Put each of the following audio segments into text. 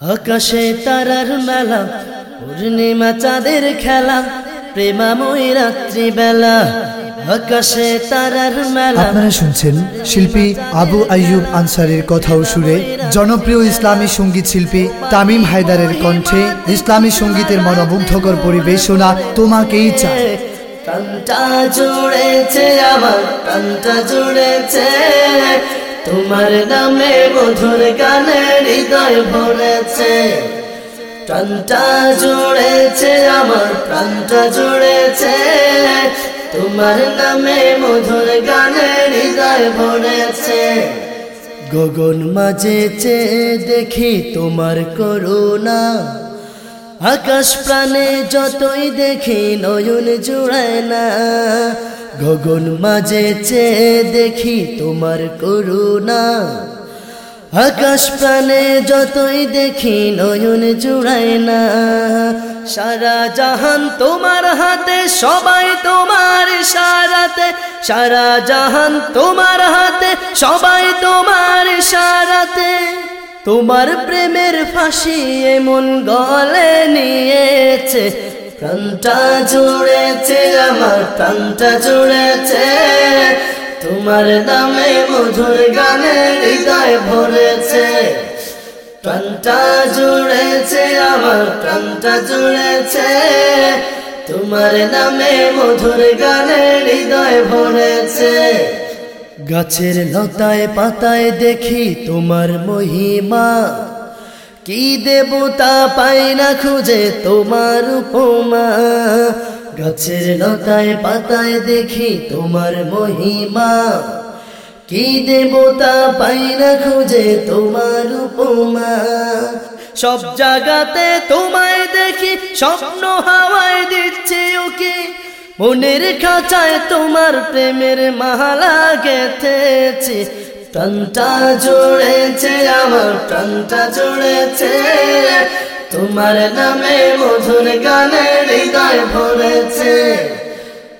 আকাশে তারার মেলা পূর্ণিমা চাঁদের খেলা প্রেমাময় রাত্রি বেলা আকাশে তারার মেলা। আপনারা শুনছেন শিল্পী আবু আইয়ুব আনসারের কথা ও সুরে জনপ্রিয় ইসলামী সংগীত শিল্পী তামিম হায়দারের কণ্ঠে ইসলামী সঙ্গীতের মনোমুগ্ধকর পরিবেশনা তোমাকেই চায় প্রাণটা জুড়েছে আমার প্রাণটা জুড়েছে। তোমার নামে মধুর গানে হৃদয় ভরেছে। প্রাণটা জুড়েছে, আমার প্রাণটা জুড়েছে। তোমার নামে মধুর গানে হৃদয় ভরেছে। গগন মাঝে চেয়ে দেখি তোমার করুণা। আকাশ প্রাণে যতই দেখি নয়ন জুড়ায় না। গগন মাঝে চেয়ে দেখি তোমার করুণা। আকাশ প্রাণে যতই দেখি নয়ন জুড়ায় না। সারা জাহান তোমার হাতে, সবাই তোমার সারাতে। সারা জাহান তোমার হাতে, সবাই তোমার সারাতে। তোমার প্রেমের ফাঁসি এমন গলে নিয়েছে। প্রাণটা জুড়েছে, আমার প্রাণটা জুড়েছে। তোমার নামে মধুর গানে হৃদয় ভরেছে। প্রাণটা জুড়েছে, আমার প্রাণটা জুড়েছে। তোমার নামে মধুর গানে হৃদয় ভরেছে। গাছের লতায় পাতায় দেখি তোমার মহিমা। কি দেবতা পাই না খুঁজে তোমার উপমা? গাছের লতায় পাতায় দেখি তোমার মহিমা। কি দেবতা পাই না খুঁজে তোমার উপমা? সব জায়গাতে তোমায় দেখি, স্বপ্ন হাওয়ায় দিচ্ছে ওকে। মনের খাঁচায় তোমার প্রেমের মালা গেথেছে। প্রাণটা জুড়েছে, আমার প্রাণটা জুড়েছে। তোমার নামে মধুর গানে হৃদয় ভরেছে।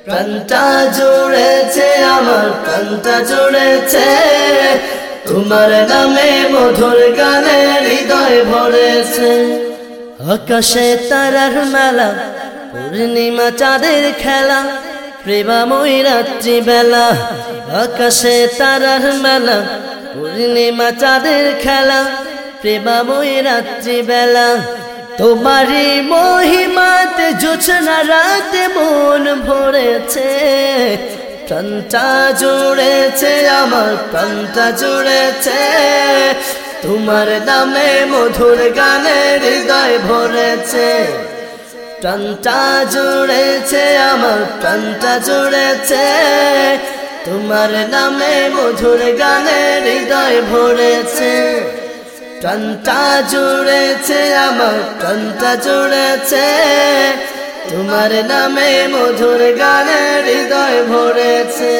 প্রাণটা জুড়েছে, আমার প্রাণটা জুড়েছে। তোমার নামে মধুর গানে হৃদয় ভরেছে। আকাশে তারার মেলা, পূর্ণিমা চাঁদের খেলা। প্রেমাময় রাত্রি বেলা আকাশে তারার মেলা, পূর্ণিমা চাঁদের খেলা। প্রেমাময় রাত্রি বেলা তোমারই মহিমাতে জোছনা রাতে মন ভরেছে। প্রাণটা জুড়েছে, আমার প্রাণটা জুড়েছে। তোমার নামে মধুর গানে হৃদয় ভরেছে। প্রাণটা জুড়েছে, আমার প্রাণটা জুড়েছে। তোমার নামে মধুর গানে হৃদয় ভরেছে। প্রাণটা জুড়েছে, আমার প্রাণটা জুড়েছে। তোমার নামে মধুর গানে হৃদয় ভরেছে।